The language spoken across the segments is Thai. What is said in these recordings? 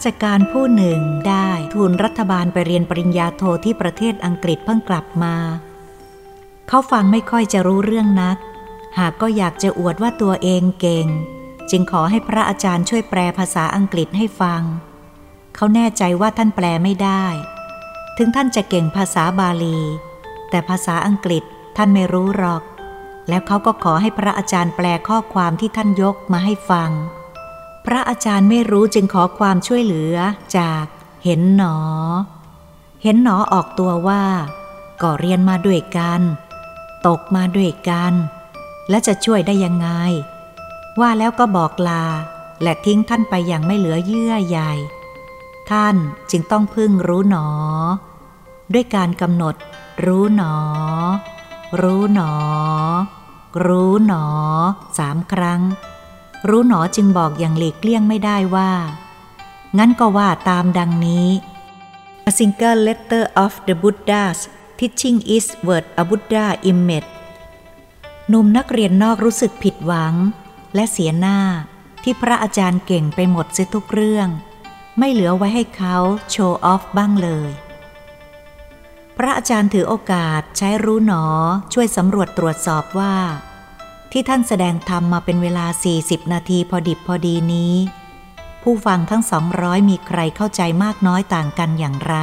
ราชการผู้หนึ่งได้ทุนรัฐบาลไปเรียนปริญญาโทที่ประเทศอังกฤษเพิ่งกลับมา เขาฟังไม่ค่อยจะรู้เรื่องนัก หากก็อยากจะอวดว่าตัวเองเก่ง จึงขอให้พระอาจารย์ช่วยแปลภาษาอังกฤษให้ฟัง เขาแน่ใจว่าท่านแปลไม่ได้ ถึงท่านจะเก่งภาษาบาลี แต่ภาษาอังกฤษท่านไม่รู้หรอก แล้วเขาก็ขอให้พระอาจารย์แปลข้อความที่ท่านยกมาให้ฟัง พระอาจารย์ไม่รู้จึงขอความช่วยเหลือจากเห็นหนอ เห็นหนอออกตัวว่า ก็เรียนมาด้วยกัน ตกมาด้วยกัน และจะช่วยได้ยังไง ว่าแล้วก็บอกลา และทิ้งท่านไปอย่างไม่เหลือเยื่อใยท่านจึงต้องพึ่งรู้หนอ ด้วยการกำหนด รู้หนอ รู้หนอ รู้หนอสามครั้ง รู้หนอจึงบอกอย่างหลีกเลี่ยงไม่ได้ว่า งั้นก็ว่าตามดังนี้ A single letter of the Buddha's teaching is worth a Buddha image หนุ่มนักเรียนนอกรู้สึกผิดหวัง และเสียหน้าที่พระอาจารย์เก่งไปหมดเสียทุกเรื่อง ไม่เหลือไว้ให้เขาโชว์ออฟบ้างเลย พระอาจารย์ถือโอกาสใช้รู้หนอช่วยสำรวจตรวจสอบว่า ที่ท่านแสดงธรรมมาเป็นเวลา 40 นาทีพอดิบพอดีนี้ ผู้ฟังทั้งสองร้อยมีใครเข้าใจมากน้อยต่างกันอย่างไร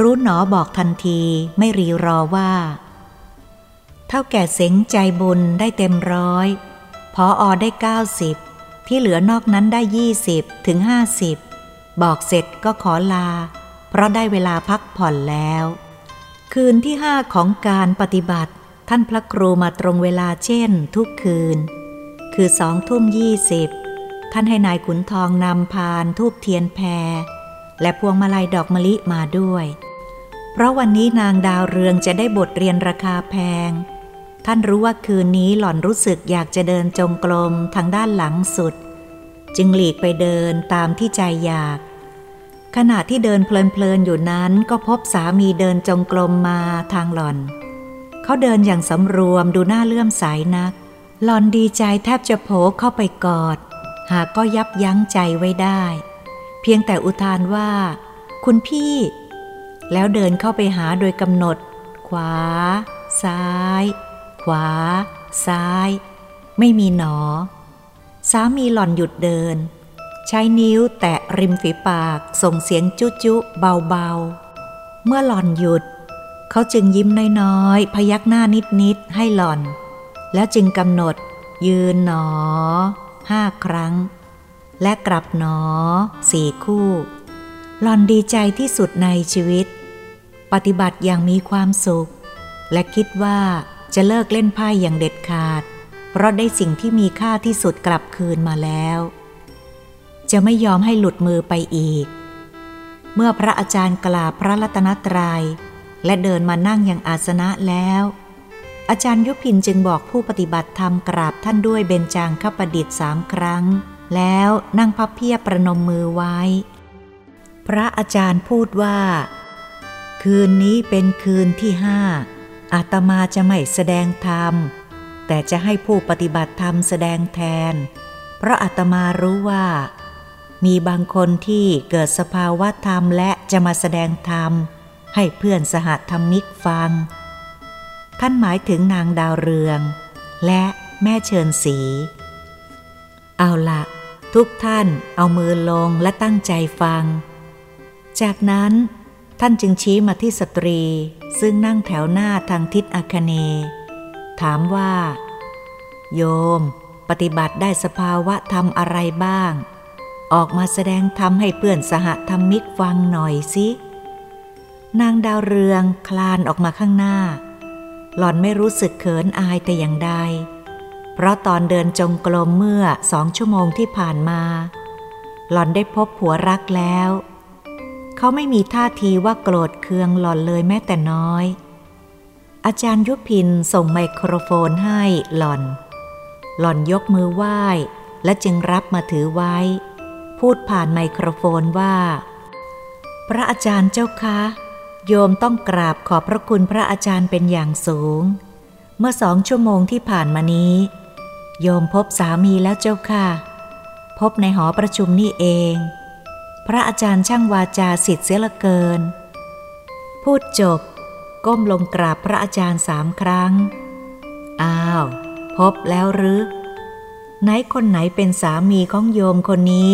รู้หนอบอกทันทีไม่รีรอว่า เท่าแก่เสงใจบุญได้เต็มร้อยพออได้ 90 ที่เหลือนอกนั้นได้ 20 ถึง 50 บอกเสร็จก็ขอลา เพราะได้เวลาพักผ่อนแล้ว คืนที่ห้าของการปฏิบัติ ท่านพระครูมาตรงเวลาเช่นทุกคืน คือสองทุ่มยี่สิบท่านให้นายขุนทองนำพานทูบเทียนแพร และพวงมาลัยดอกมะลิมาด้วย เพราะวันนี้นางดาวเรืองจะได้บทเรียนราคาแพง ท่านรู้ว่าคืนนี้หล่อนรู้สึกอยากจะเดินจงกรมทางด้านหลังสุด จึงหลีกไปเดินตามที่ใจอยาก ขณะที่เดินเพลินๆอยู่นั้นก็พบสามีเดินจงกรมมาทางหล่อน เขาเดินอย่างสำรวมดูหน้าเลื่อมใสนัก หลอนดีใจแทบจะโผเข้าไปกอด หากก็ยับยั้งใจไว้ได้ เพียงแต่อุทานว่า คุณพี่ แล้วเดินเข้าไปหาโดยกำหนด ขวา ซ้าย ขวา ซ้าย ไม่มีหนอ สามีหล่อนหยุดเดิน ใช้นิ้วแตะริมฝีปากส่งเสียงจุจุเบาๆ เมื่อหล่อนหยุด เขาจึงยิ้มน้อยๆ พยักหน้านิดๆ ให้หล่อน แล้วจึงกำหนด ยืนหนอห้าครั้ง และกลับหนอสี่คู่ หล่อนดีใจที่สุดในชีวิต ปฏิบัติอย่างมีความสุข และคิดว่าจะเลิกเล่นไพ่อย่างเด็ดขาด เพราะได้สิ่งที่มีค่าที่สุดกลับคืนมาแล้ว จะไม่ยอมให้หลุดมือไปอีก เมื่อพระอาจารย์กล่าวพระรัตนตรยัย และเดินมานั่งย่างอาสนะแล้ว อาจารย์ยุพินจึงบอกผู้ปฏิบัติธรรมกราบท่านด้วยเบญจางคประดิษฐ์สามครั้ง แล้วนั่งพับเพียบประนมมือไว้ พระอาจารย์พูดว่า คืนนี้เป็นคืนที่ห้าอาตมาจะไม่แสดงธรรม แต่จะให้ผู้ปฏิบัติธรรมแสดงแทน เพราะอาตมารู้ว่า มีบางคนที่เกิดสภาวะธรรมและจะมาแสดงธรรม ให้เพื่อนสหธรรมิกฟัง ท่านหมายถึงนางดาวเรือง และแม่เชิญสี เอาละทุกท่านเอามือลงและตั้งใจฟัง จากนั้นท่านจึงชี้มาที่สตรีซึ่งนั่งแถวหน้าทางทิศอาคเน ถามว่า โยม ปฏิบัติได้สภาวะธรรมอะไรบ้าง ออกมาแสดงธรรมให้เพื่อนสหธรรมิกฟังหน่อยสิ นางดาวเรืองคลานออกมาข้างหน้า หล่อนไม่รู้สึกเขินอายแต่อย่างใด เพราะตอนเดินจงกรมเมื่อสองชั่วโมงที่ผ่านมา หล่อนได้พบผัวรักแล้ว เขาไม่มีท่าทีว่าโกรธเคืองหล่อนเลยแม้แต่น้อย อาจารย์ยุพินส่งไมโครโฟนให้หล่อน หล่อนยกมือไหว้และจึงรับมาถือไว้ พูดผ่านไมโครโฟนว่า พระอาจารย์เจ้าคะ โยมต้องกราบขอบพระคุณพระอาจารย์เป็นอย่างสูง เมื่อสองชั่วโมงที่ผ่านมานี้ โยมพบสามีแล้วเจ้าค่ะ พบในหอประชุมนี่เอง พระอาจารย์ช่างวาจาสิทธิ์เสียละเกิน พูดจบ ก้มลงกราบพระอาจารย์สามครั้ง อ้าว พบแล้วหรือ ไหนคนไหนเป็นสามีของโยมคนนี้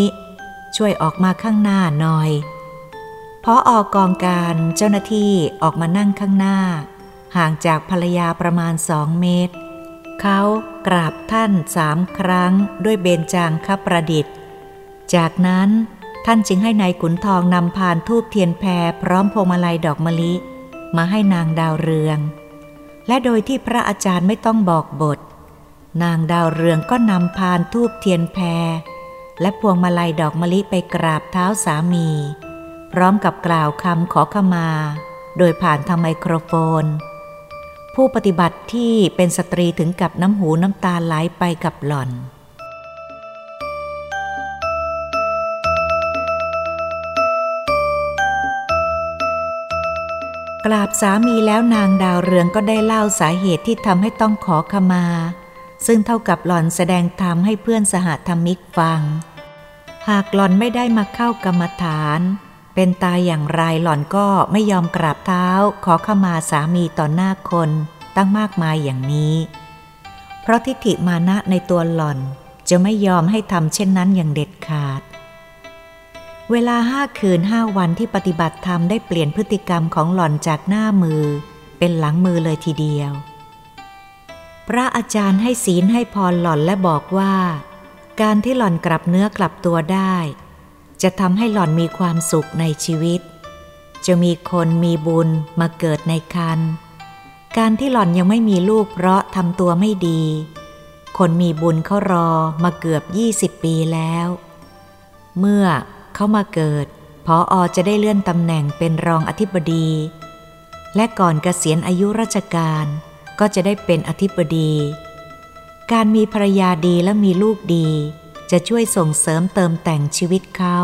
ช่วยออกมาข้างหน้าหน่อย พอออกกองการเจ้าหน้าที่ออกมานั่งข้างหน้า ห่างจากภรรยาประมาณสองเมตร เขากราบท่านสามครั้งด้วยเบญจางคประดิษฐ์ จากนั้นท่านจึงให้นายขุนทองนำพานทูบเทียนแพรพร้อมพวงมาลัยดอกมะลิ มาให้นางดาวเรือง และโดยที่พระอาจารย์ไม่ต้องบอกบท นางดาวเรืองก็นำพานทูบเทียนแพรและพวงมาลัยดอกมะลิไปกราบเท้าสามี พร้อมกับกล่าวคำขอขมา โดยผ่านทางไมโครโฟน ผู้ปฏิบัติที่เป็นสตรีถึงกับน้ำหูน้ำตาไหลไปกับหล่อน กราบสามีแล้วนางดาวเรืองก็ได้เล่าสาเหตุที่ทำให้ต้องขอขมา ซึ่งเท่ากับหล่อนแสดงธรรมให้เพื่อนสหธรรมิกฟัง หากหล่อนไม่ได้มาเข้ากรรมฐาน เป็นตายอย่างไรหล่อนก็ไม่ยอมกราบเท้า ขอขมาสามีต่อหน้าคนตั้งมากมายอย่างนี้ เพราะทิฏฐิมานะในตัวหล่อนจะไม่ยอมให้ทำเช่นนั้นอย่างเด็ดขาด เวลาห้าคืนห้าวันที่ปฏิบัติธรรมได้เปลี่ยนพฤติกรรมของหล่อนจากหน้ามือ เป็นหลังมือเลยทีเดียว พระอาจารย์ให้ศีลให้พรหล่อนและบอกว่า การที่หล่อนกลับเนื้อกลับตัวได้ จะทำให้หล่อนมีความสุขในชีวิต จะมีคนมีบุญมาเกิดในคันการที่หล่อนยังไม่มีลูกเพราะทำตัวไม่ดี คนมีบุญเขารอมาเกือบยี่สิบปีแล้ว เมื่อเขามาเกิดพออจะได้เลื่อนตำแหน่งเป็นรองอธิบดี และก่อนเกษียณอายุราชการก็จะได้เป็นอธิบดี การมีภรรยาดีและมีลูกดี จะช่วยส่งเสริมเติมแต่งชีวิตเขา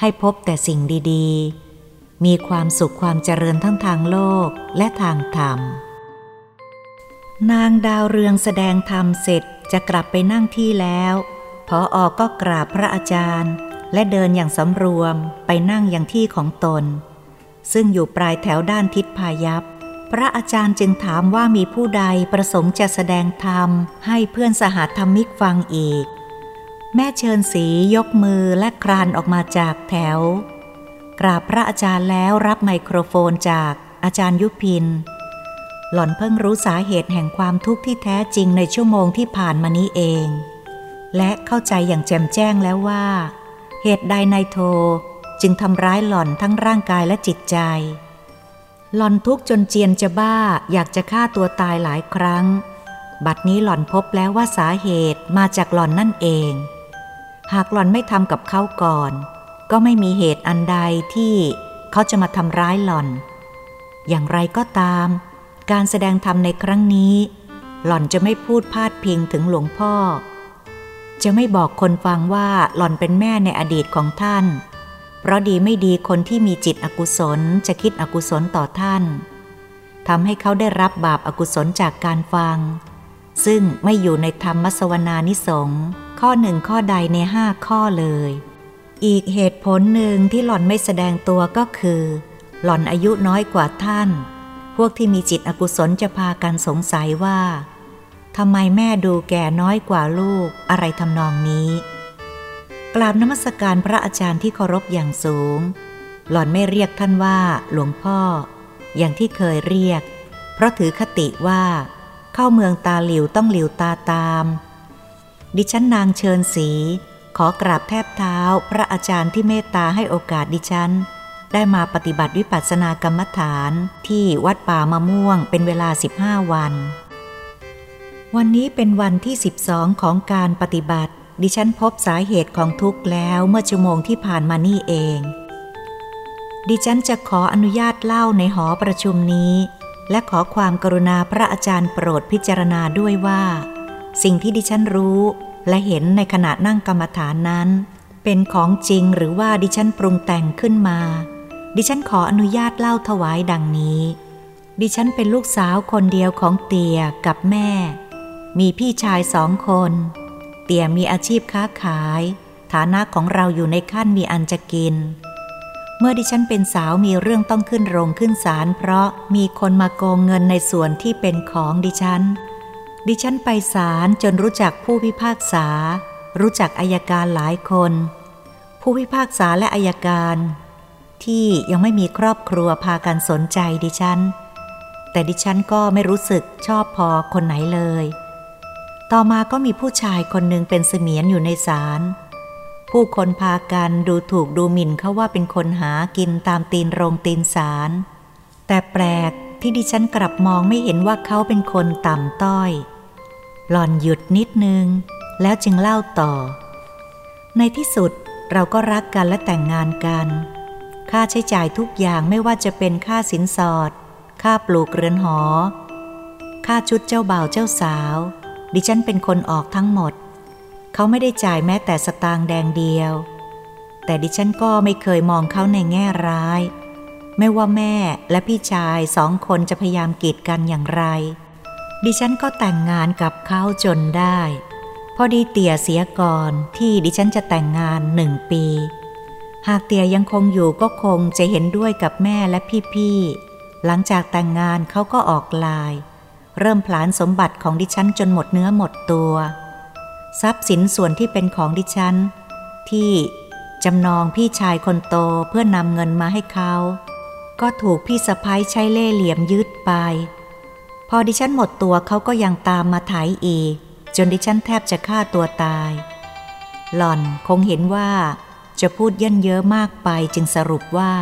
ให้พบแต่สิ่งดีๆ มีความสุขความเจริญทั้งทางโลกและทางธรรม นางดาวเรืองแสดงธรรมเสร็จจะกลับไปนั่งที่แล้ว พอออกก็กราบพระอาจารย์ และเดินอย่างสำรวมไปนั่งอย่างที่ของตน ซึ่งอยู่ปลายแถวด้านทิศพายัพพระอาจารย์จึงถามว่ามีผู้ใดประสงค์จะแสดงธรรมให้เพื่อนสหธรรมิกฟังอีก แม่เชิญสียกมือและครานออกมาจากแถว กราบพระอาจารย์แล้วรับไมโครโฟนจากอาจารย์ยุพิน หล่อนเพิ่งรู้สาเหตุแห่งความทุกข์ที่แท้จริงในชั่วโมงที่ผ่านมานี้เอง และเข้าใจอย่างแจ่มแจ้งแล้วว่า เหตุใดนายโทจึงทำร้ายหล่อนทั้งร่างกายและจิตใจ หล่อนทุกข์จนเจียนจะบ้าอยากจะฆ่าตัวตายหลายครั้ง บัดนี้หล่อนพบแล้วว่าสาเหตุมาจากหล่อนนั่นเอง หากหล่อนไม่ทำกับเขาก่อน ก็ไม่มีเหตุอันใดที่เขาจะมาทำร้ายหล่อน อย่างไรก็ตาม การแสดงธรรมในครั้งนี้ หล่อนจะไม่พูดพาดพิงถึงหลวงพ่อ จะไม่บอกคนฟังว่าหล่อนเป็นแม่ในอดีตของท่าน เพราะดีไม่ดีคนที่มีจิตอกุศลจะคิดอกุศลต่อท่านทำให้เขาได้รับบาปอากุศลจากการฟัง ซึ่งไม่อยู่ในธรรมสวนานิสงฆ์ ข้อหนึ่งข้อใดในห้าข้อเลย อีกเหตุผลหนึ่งที่หล่อนไม่แสดงตัวก็คือ หล่อนอายุน้อยกว่าท่าน พวกที่มีจิตอกุศลจะพากันสงสัยว่าทำไมแม่ดูแก่น้อยกว่าลูกอะไรทำนองนี้ กราบนมัสการพระอาจารย์ที่เคารพอย่างสูง หล่อนไม่เรียกท่านว่าหลวงพ่อ อย่างที่เคยเรียก เพราะถือคติว่า เข้าเมืองตาหลิวต้องหลิวตาตาม ดิฉันนางเชิญสี ขอกราบแทบเท้าพระอาจารย์ที่เมตตาให้โอกาสดิฉัน ได้มาปฏิบัติวิปัสสนากรรมฐานที่วัดป่ามะม่วงเป็นเวลา 15 วัน วันนี้เป็นวันที่ 12 ของการปฏิบัติ ดิฉันพบสาเหตุของทุกข์แล้วเมื่อชั่วโมงที่ผ่านมานี่เอง ดิฉันจะขออนุญาตเล่าในหอประชุมนี้ และขอความกรุณาพระอาจารย์โปรดพิจารณาด้วยว่า สิ่งที่ดิฉันรู้และเห็นในขณะนั่งกรรมฐานนั้น เป็นของจริงหรือว่าดิฉันปรุงแต่งขึ้นมา ดิฉันขออนุญาตเล่าถวายดังนี้ ดิฉันเป็นลูกสาวคนเดียวของเตียกับแม่ มีพี่ชายสองคน เตียมีอาชีพค้าขาย ฐานะของเราอยู่ในขั้นมีอันจะกิน เมื่อดิฉันเป็นสาวมีเรื่องต้องขึ้นโรงขึ้นศาลเพราะมีคนมาโกงเงินในส่วนที่เป็นของดิฉัน ดิฉันไปศาลจนรู้จักผู้พิพากษา รู้จักอายการหลายคน ผู้พิพากษาและอายการ ที่ยังไม่มีครอบครัวพากันสนใจดิฉัน แต่ดิฉันก็ไม่รู้สึกชอบพอคนไหนเลย ต่อมาก็มีผู้ชายคนหนึ่งเป็นเสมียนอยู่ในศาลผู้คนพากันดูถูกดูหมิ่นเขาว่าเป็นคนหากินตามตีนโรงตีนสาร แต่แปลกที่ดิฉันกลับมองไม่เห็นว่าเขาเป็นคนต่ำต้อย หล่อนหยุดนิดนึง แล้วจึงเล่าต่อ ในที่สุดเราก็รักกันและแต่งงานกัน ค่าใช้จ่ายทุกอย่างไม่ว่าจะเป็นค่าสินสอด ค่าปลูกเรือนหอ ค่าชุดเจ้าบ่าวเจ้าสาว ดิฉันเป็นคนออกทั้งหมด เขาไม่ได้จ่ายแม้แต่สตางค์แดงเดียว แต่ดิฉันก็ไม่เคยมองเขาในแง่ร้าย ไม่ว่าแม่และพี่ชายสองคนจะพยายามกีดกันอย่างไร ดิฉันก็แต่งงานกับเขาจนได้ พอดีเตี่ยเสียก่อนที่ดิฉันจะแต่งงานหนึ่งปี หากเตี่ยยังคงอยู่ก็คงจะเห็นด้วยกับแม่และพี่ๆ หลังจากแต่งงานเขาก็ออกลาย เริ่มผลานสมบัติของดิฉันจนหมดเนื้อหมดตัว ทรัพย์สินส่วนที่เป็นของดิฉัน ที่จำนองพี่ชายคนโตเพื่อนำเงินมาให้เขา ก็ถูกพี่สะพ้ายใช้เล่เหลี่ยมยึดไป พอดิฉันหมดตัวเขาก็ยังตามมาถ่ายอีก จนดิฉันแทบจะฆ่าตัวตาย หล่อนคงเห็นว่าจะพูดเยินเยอะมากไปจึงสรุปว่า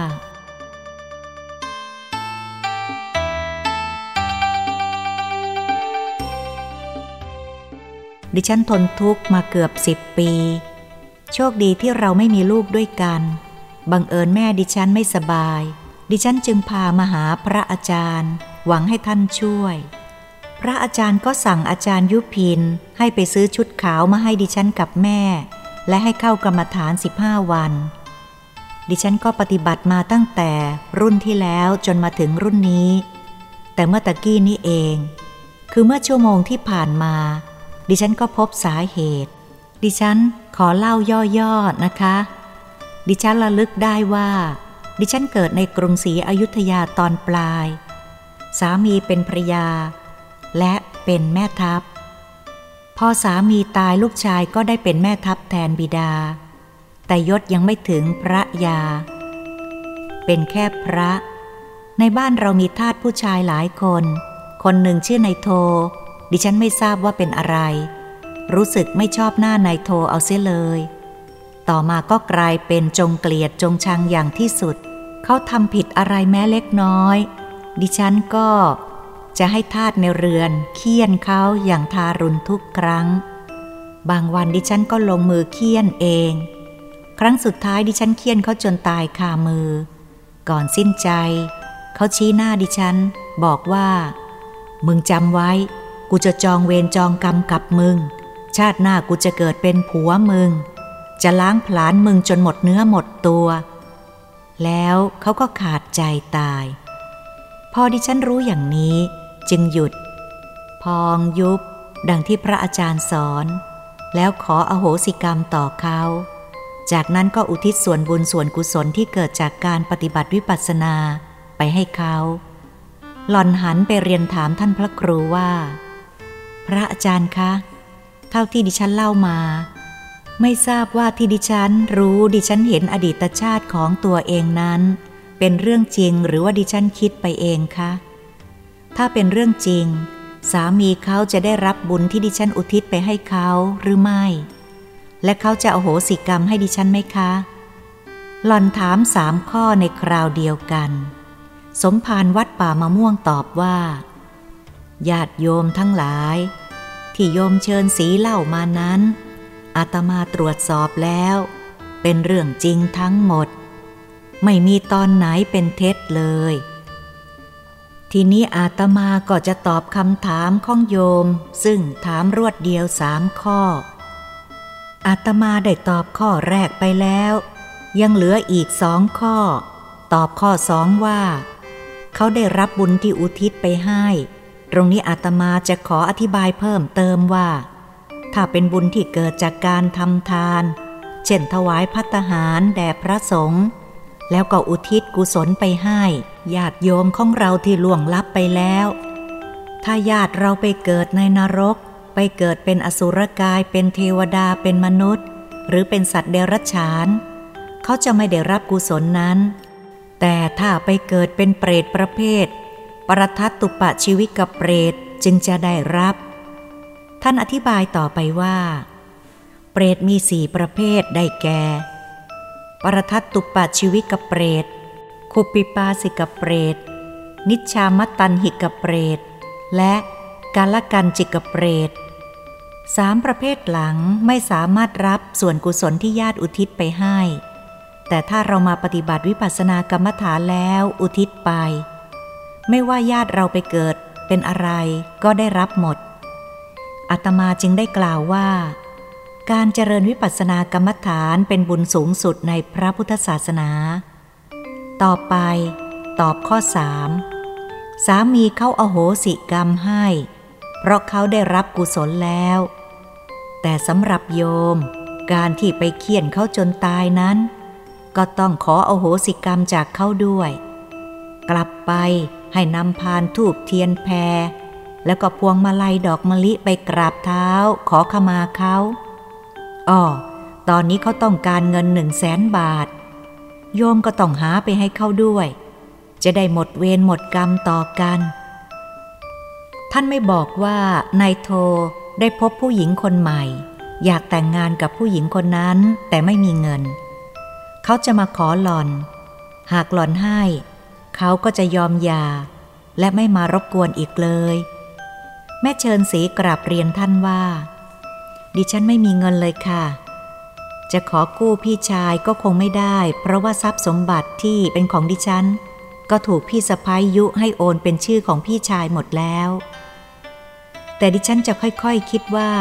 ดิฉันทนทุกข์มาเกือบสิบปี โชคดีที่เราไม่มีลูกด้วยกัน บังเอิญแม่ดิฉันไม่สบาย ดิฉันจึงพามาหาพระอาจารย์ หวังให้ท่านช่วย พระอาจารย์ก็สั่งอาจารย์ยุพินให้ไปซื้อชุดขาวมาให้ดิฉันกับแม่ และให้เข้ากรรมฐานสิบห้าวัน ดิฉันก็ปฏิบัติมาตั้งแต่รุ่นที่แล้วจนมาถึงรุ่นนี้ แต่เมื่อตะกี้นี้เอง คือเมื่อชั่วโมงที่ผ่านมา ดิฉันก็พบสาเหตุ ดิฉันขอเล่าย่อๆนะคะ ดิฉันระลึกได้ว่า ดิฉันเกิดในกรุงศรีอยุธยาตอนปลาย สามีเป็นภรยา และเป็นแม่ทัพ พอสามีตายลูกชายก็ได้เป็นแม่ทัพแทนบิดา แต่ยศยังไม่ถึงพระยา เป็นแค่พระ ในบ้านเรามีทาสผู้ชายหลายคน คนหนึ่งชื่อนายโท ดิฉันไม่ทราบว่าเป็นอะไร รู้สึกไม่ชอบหน้านายโทเอาเสียเลย ต่อมาก็กลายเป็นจงเกลียดจงชังอย่างที่สุด เขาทำผิดอะไรแม้เล็กน้อย ดิฉันก็จะให้ทาสในเรือนเคี่ยนเขาอย่างทารุณทุกครั้ง บางวันดิฉันก็ลงมือเคี่ยนเอง ครั้งสุดท้ายดิฉันเคี่ยนเขาจนตายคามือ ก่อนสิ้นใจ เขาชี้หน้าดิฉัน บอกว่า มึงจำไว้ กูจะจองเวรจองกรรมกับมึง ชาติหน้ากูจะเกิดเป็นผัวมึง จะล้างผลาญมึงจนหมดเนื้อหมดตัว แล้วเขาก็ขาดใจตาย พอดิฉันรู้อย่างนี้ จึงหยุด พองยุบ ดังที่พระอาจารย์สอน แล้วขออโหสิกรรมต่อเขา จากนั้นก็อุทิศส่วนบุญส่วนกุศลที่เกิดจากการปฏิบัติวิปัสสนาไปให้เขา หล่อนหันไปเรียนถามท่านพระครูว่า พระอาจารย์คะ เท่าที่ดิฉันเล่ามา ไม่ทราบว่าที่ดิฉันรู้ดิฉันเห็นอดีตชาติของตัวเองนั้น เป็นเรื่องจริงหรือว่าดิฉันคิดไปเองคะ ถ้าเป็นเรื่องจริง สามีเขาจะได้รับบุญที่ดิฉันอุทิศไปให้เขาหรือไม่ และเขาจะอโหสิกรรมให้ดิฉันไหมคะ หล่อนถามสามข้อในคราวเดียวกัน สมภารวัดป่ามะม่วงตอบว่า ญาติโยมทั้งหลาย ที่โยมเชิญสีเล่ามานั้นอาตมาตรวจสอบแล้ว เป็นเรื่องจริงทั้งหมด ไม่มีตอนไหนเป็นเท็จเลย ทีนี้อาตมาก็จะตอบคำถามของโยม ซึ่งถามรวดเดียวสามข้อ อาตมาได้ตอบข้อแรกไปแล้ว ยังเหลืออีกสองข้อ ตอบข้อสองว่า เขาได้รับบุญที่อุทิศไปให้ ตรงนี้อาตมาจะขออธิบายเพิ่มเติมว่า ถ้าเป็นบุญที่เกิดจากการทำทาน เช่นถวายพัตหารแด่พระสงฆ์ แล้วก็อุทิศกุศลไปให้ญาติโยมของเราที่ล่วงลับไปแล้ว ถ้าญาติเราไปเกิดในนรก ไปเกิดเป็นอสุรกายเป็นเทวดาเป็นมนุษย์ หรือเป็นสัตว์เดรัจฉาน เขาจะไม่ได้รับกุศลนั้น แต่ถ้าไปเกิดเป็นเปรตประเภท ปรทัตตุปะชีวิตกับเปรตจึงจะได้รับ ท่านอธิบายต่อไปว่า เปรตมีสี่ประเภทได้แก่ ปรทัตตุปะชีวิกับเปรตคุปิปาสิกับเปรต นิชามตันหิกับเปรต และกาลกันจิกับเปรตสามประเภทหลังไม่สามารถรับส่วนกุศลที่ญาติอุทิศไปให้ แต่ถ้าเรามาปฏิบัติวิปัสสนากรรมฐานแล้วอุทิศไป ไม่ว่าญาติเราไปเกิดเป็นอะไรก็ได้รับหมดอาตมาจึงได้กล่าวว่า การเจริญวิปัสสนากรรมฐานเป็นบุญสูงสุดในพระพุทธศาสนา ต่อไป ตอบข้อสามสามีเขาอาโหสิกรรมให้ เพราะเขาได้รับกุศลแล้ว แต่สำหรับโยม การที่ไปเคี่ยนเขาจนตายนั้น ก็ต้องขออโหสิกรรมจากเขาด้วย กลับไปให้นำพานทูบเทียนแพร แล้วก็พวงมาลัยดอกมะลิไปกราบเท้าขอขมาเขา อ๋อตอนนี้เขาต้องการเงินหนึ่งแสนบาท โยมก็ต้องหาไปให้เขาด้วย จะได้หมดเวรหมดกรรมต่อกัน ท่านไม่บอกว่านายโทได้พบผู้หญิงคนใหม่ อยากแต่งงานกับผู้หญิงคนนั้นแต่ไม่มีเงิน เขาจะมาขอหล่อน หากหล่อนให้ เขาก็จะยอมยา และไม่มารบกวนอีกเลย แม่เชิญสีกราบเรียนท่านว่า ดิฉันไม่มีเงินเลยค่ะ จะขอกู้พี่ชายก็คงไม่ได้ เพราะว่าทรัพย์สมบัติที่เป็นของดิฉัน ก็ถูกพี่สะพ้ายยุให้โอนเป็นชื่อของพี่ชายหมดแล้ว แต่ดิฉันจะค่อยๆคคิดว่า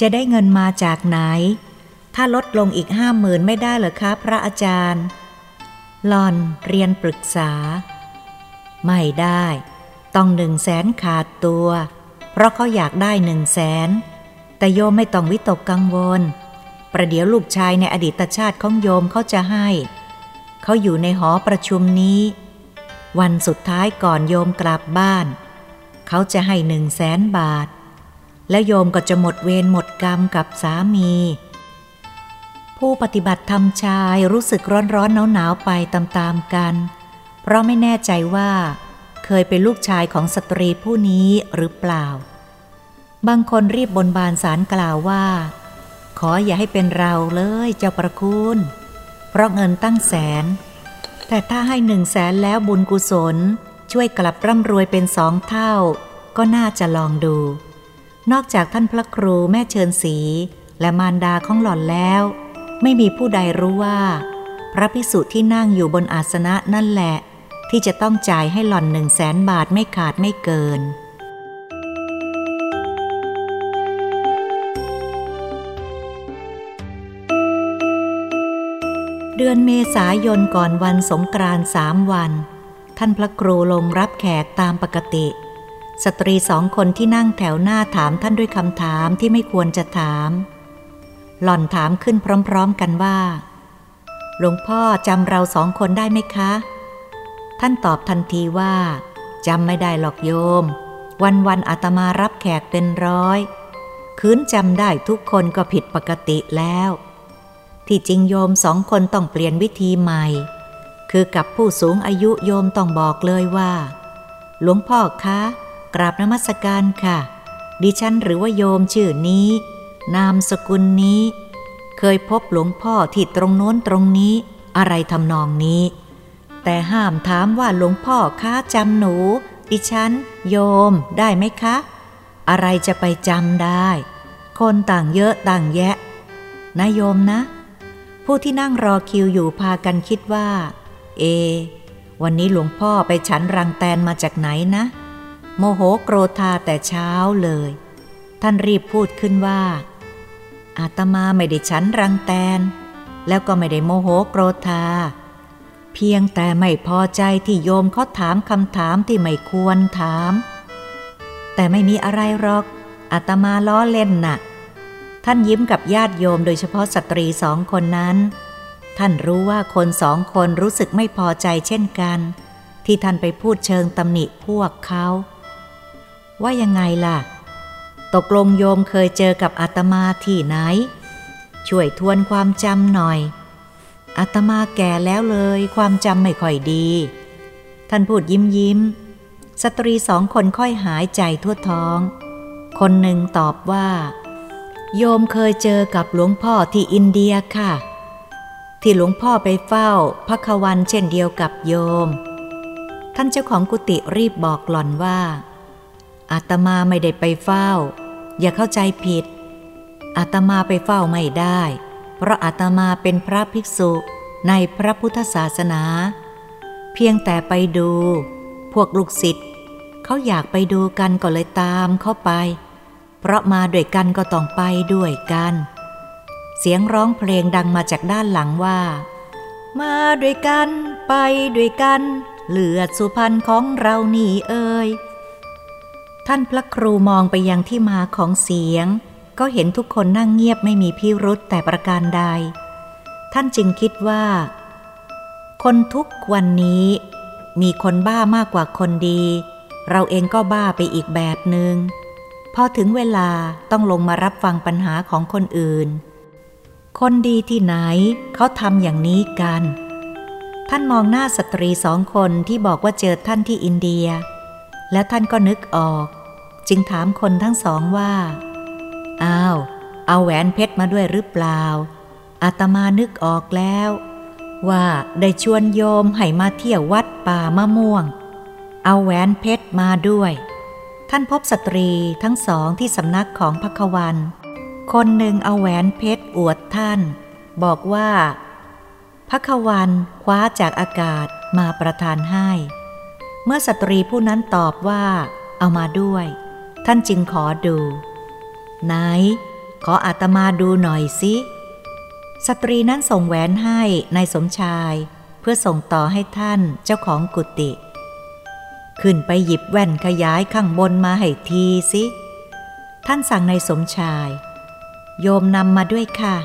จะได้เงินมาจากไหน ถ้าลดลงอีกห้าหมื่นไม่ได้เหรอคะพระอาจารย์หลอนเรียนปรึกษา ไม่ได้ ต้องหนึ่งแสนขาดตัว เพราะเขาอยากได้หนึ่งแสน แต่โยมไม่ต้องวิตกกังวล ประเดี๋ยวลูกชายในอดีตชาติของโยมเขาจะให้ เขาอยู่ในหอประชุมนี้ วันสุดท้ายก่อนโยมกลับบ้าน เขาจะให้หนึ่งแสนบาท แล้วโยมก็จะหมดเวรหมดกรรมกับสามี ผู้ปฏิบัติธรรมชายรู้สึกร้อนร้อนหนาวหนาวไปตามๆกัน เพราะไม่แน่ใจว่า เคยเป็นลูกชายของสตรีผู้นี้หรือเปล่า บางคนรีบบนบานสารกล่าวว่า ขออย่าให้เป็นเราเลยเจ้าประคุณ เพราะเงินตั้งแสน แต่ถ้าให้หนึ่งแสนแล้วบุญกุศล ช่วยกลับร่ำรวยเป็นสองเท่า ก็น่าจะลองดู นอกจากท่านพระครูแม่เชิญสีและมารดาของหล่อนแล้ว ไม่มีผู้ใดรู้ว่า พระพิสุที่นั่งอยู่บนอาสนะนั่นแหละ ที่จะต้องจ่ายให้หล่อนหนึ่งแสนบาทไม่ขาดไม่เกิน เดือนเมษายนก่อนวันสงกรานสามวัน ท่านพระครูลงรับแขกตามปกติ สตรีสองคนที่นั่งแถวหน้าถามท่านด้วยคำถามที่ไม่ควรจะถาม หล่อนถามขึ้นพร้อมๆกันว่า หลวงพ่อจำเราสองคนได้ไหมคะ ท่านตอบทันทีว่าจำไม่ได้หรอกโยม วันๆอาตมารับแขกเป็นร้อย คืนจำได้ทุกคนก็ผิดปกติแล้ว ที่จริงโยมสองคนต้องเปลี่ยนวิธีใหม่ คือกับผู้สูงอายุโยมต้องบอกเลยว่า หลวงพ่อคะ กราบนมัสการค่ะ ดิฉันหรือว่าโยมชื่อนี้ นามสกุลนี้ เคยพบหลวงพ่อที่ตรงโน้นตรงนี้ อะไรทำนองนี้ แต่ห้ามถามว่าหลวงพ่อค้าจำหนู ดิฉัน โยมได้ไหมคะ อะไรจะไปจำได้ คนต่างเยอะต่างแยะนะโยมนะ ผู้ที่นั่งรอคิวอยู่พากันคิดว่า เอ วันนี้หลวงพ่อไปฉันรังแตนมาจากไหนนะ โมโหโกรธาแต่เช้าเลย ท่านรีบพูดขึ้นว่า อาตมาไม่ได้ฉันรังแตน แล้วก็ไม่ได้โมโหโกรธา เพียงแต่ไม่พอใจที่โยมเขาถามคำถามที่ไม่ควรถาม แต่ไม่มีอะไรหรอกอาตมาล้อเล่นนะ่ะ ท่านยิ้มกับญาติโยมโดยเฉพาะสตรีสองคนนั้น ท่านรู้ว่าคนสองคนรู้สึกไม่พอใจเช่นกัน ที่ท่านไปพูดเชิงตำหนิพวกเขา ว่ายังไงล่ะ ตกลงโยมเคยเจอกับอาตมาที่ไหน ช่วยทวนความจำหน่อยอาตมาแก่แล้วเลย ความจำไม่ค่อยดี ท่านพูดยิ้มยิ้ม สตรีสองคนค่อยหายใจทั่วท้อง คนหนึ่งตอบว่า โยมเคยเจอกับหลวงพ่อที่อินเดียค่ะ ที่หลวงพ่อไปเฝ้าพระควันเช่นเดียวกับโยม ท่านเจ้าของกุฏิรีบบอกหล่อนว่า อาตมาไม่ได้ไปเฝ้า อย่าเข้าใจผิด อาตมาไปเฝ้าไม่ได้ เพราะอาตมาเป็นพระภิกษุในพระพุทธศาสนา เพียงแต่ไปดู พวกลูกศิษย์เขาอยากไปดูกันก็เลยตามเข้าไป เพราะมาด้วยกันก็ต้องไปด้วยกัน เสียงร้องเพลงดังมาจากด้านหลังว่า มาด้วยกันไปด้วยกัน เลือดสุพรรณของเรานี่เอ่ยท่านพระครูมองไปยังที่มาของเสียง ก็เห็นทุกคนนั่งเงียบไม่มีพิรุษแต่ประการใด ท่านจึงคิดว่า คนทุกวันนี้ มีคนบ้ามากกว่าคนดี เราเองก็บ้าไปอีกแบบหนึง่ง พอถึงเวลาต้องลงมารับฟังปัญหาของคนอื่น คนดีที่ไหนเขาทำอย่างนี้กัน ท่านมองหน้าสตรีสองคนที่บอกว่าเจอท่านที่อินเดีย แล้วท่านก็นึกออก จึงถามคนทั้งสองว่า อ้าว เอาแหวนเพชรมาด้วยหรือเปล่า อาตมานึกออกแล้ว ว่าได้ชวนโยมให้มาเที่ยววัดป่ามะม่วง เอาแหวนเพชรมาด้วย ท่านพบสตรีทั้งสองที่สำนักของพักวัน คนหนึ่งเอาแหวนเพชรอวดท่าน บอกว่าพักวันคว้าจากอากาศมาประทานให้ เมื่อสตรีผู้นั้นตอบว่า เอามาด้วย ท่านจึงขอดู ไหน ขออาตมาดูหน่อยสิ สตรีนั้นส่งแหวนให้ในายสมชาย เพื่อส่งต่อให้ท่านเจ้าของกุฏิ ขึ้นไปหยิบแว่นขยายข้างบนมาให้ทีสิ ท่านสั่งในายสมชาย โยมนำมาด้วยค่ะ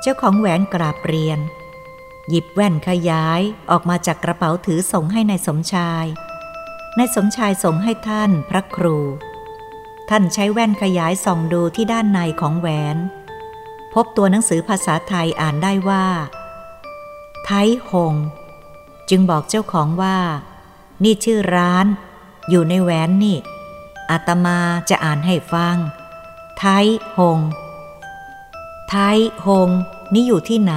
เจ้าของแหวนกราบเรียน หยิบแว่นขยายออกมาจากกระเป๋าถือส่งให้ในายสมชายนายสมชายส่งให้ท่านพระครู ท่านใช้แว่นขยายส่องดูที่ด้านในของแหวน พบตัวหนังสือภาษาไทยอ่านได้ว่า ไทยหง จึงบอกเจ้าของว่า นี่ชื่อร้าน อยู่ในแหวนนี่ อาตมาจะอ่านให้ฟัง ไทยหง ไทยหง นี่อยู่ที่ไหน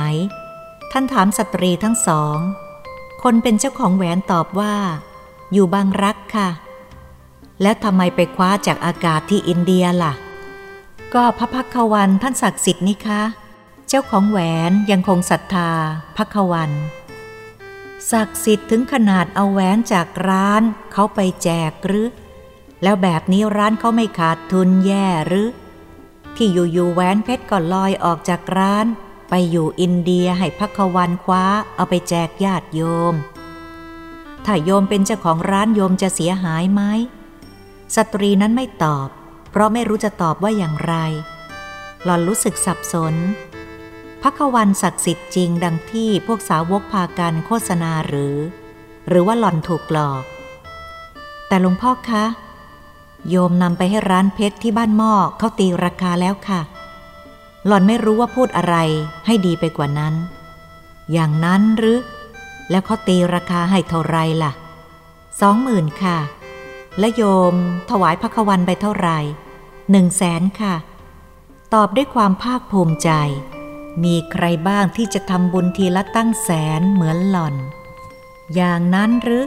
ท่านถามสตรีทั้งสอง คนเป็นเจ้าของแหวนตอบว่า อยู่บางรักค่ะ แล้วทำไมไปคว้าจากอากาศที่อินเดียล่ะ ก็พระพักวันท่านศักดิ์สิทธิ์นี่คะ เจ้าของแหวนยังคงศรัทธาพักวัน ศักดิ์สิทธิ์ถึงขนาดเอาแหวนจากร้านเขาไปแจกหรือ แล้วแบบนี้ร้านเขาไม่ขาดทุนแย่หรือ ที่อยู่ๆแหวนเพชรก็ลอยออกจากร้าน ไปอยู่อินเดียให้พักวันคว้าเอาไปแจกญาติโยม ถ้าโยมเป็นเจ้าของร้านโยมจะเสียหายไหมสตรีนั้นไม่ตอบ เพราะไม่รู้จะตอบว่าอย่างไร หล่อนรู้สึกสับสน พักวันศักดิ์สิทธิ์จริงดังที่พวกสาวกพากันโฆษณาหรือ หรือว่าหล่อนถูกหลอก แต่หลวงพ่อคะ โยมนำไปให้ร้านเพชรที่บ้านหม้อเขาตีราคาแล้วค่ะ หล่อนไม่รู้ว่าพูดอะไรให้ดีไปกว่านั้น อย่างนั้นหรือ แล้วเขาตีราคาให้เท่าไรล่ะสองหมื่นค่ะ และโยมถวายพระควันไปเท่าไหร่หนึ่งแสนค่ะ ตอบด้วยความภาคภูมิใจ มีใครบ้างที่จะทำบุญทีละตั้งแสนเหมือนหล่อน อย่างนั้นหรือ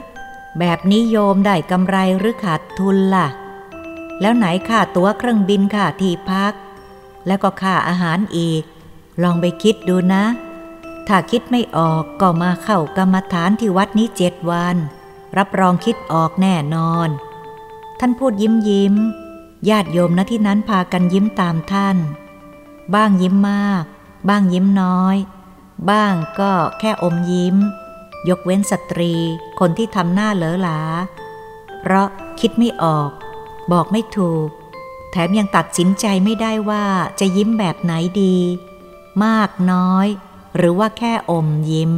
แบบนี้โยมได้กำไรหรือขาดทุนล่ะ แล้วไหนค่าตั๋วเครื่องบินค่าที่พัก แล้วก็ค่าอาหารอีก ลองไปคิดดูนะ ถ้าคิดไม่ออกก็มาเข้ากรรมฐานที่วัดนี้เจ็ดวัน รับรองคิดออกแน่นอน ท่านพูดยิ้มยิ้ม ญาติโยมณที่นั้นพากันยิ้มตามท่าน บ้างยิ้มมาก บ้างยิ้มน้อย บ้างก็แค่อมยิ้ม ยกเว้นสตรี คนที่ทำหน้าเหลอหลา เพราะคิดไม่ออก บอกไม่ถูก แถมยังตัดสินใจไม่ได้ว่าจะยิ้มแบบไหนดี มากน้อย หรือว่าแค่อมยิ้ม